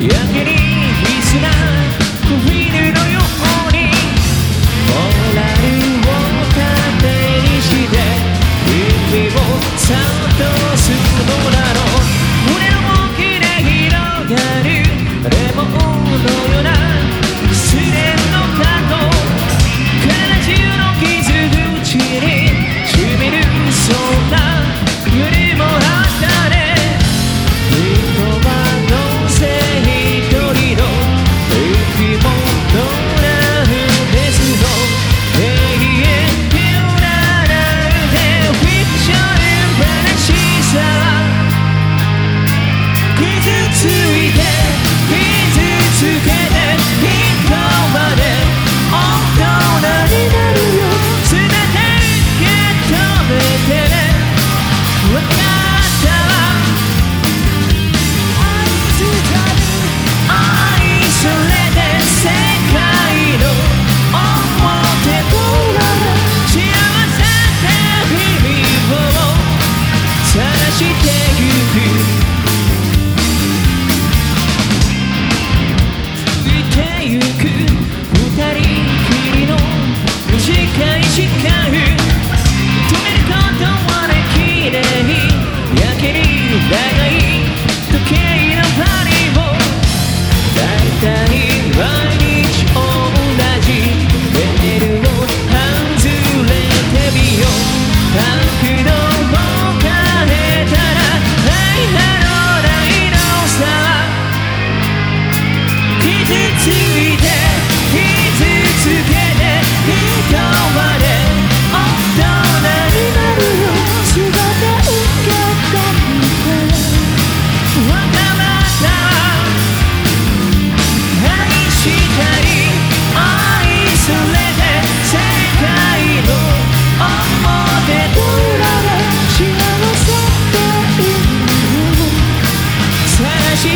yank it in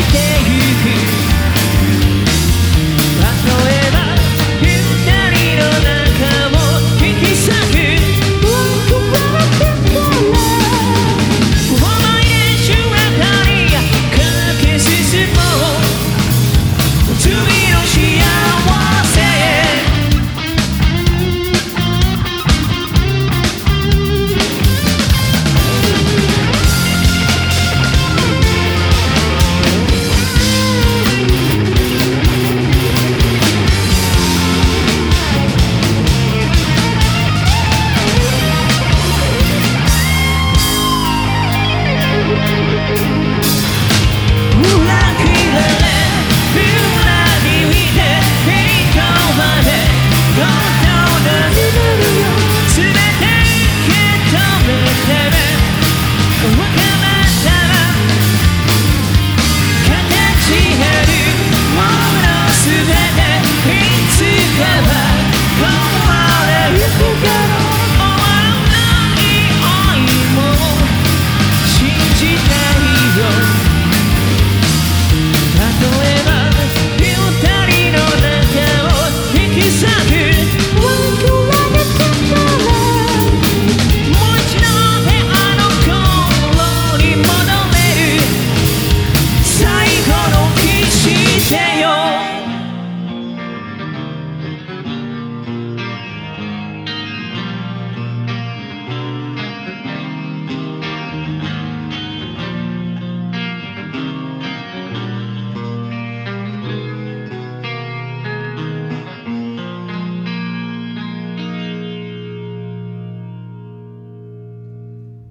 してゆく。数え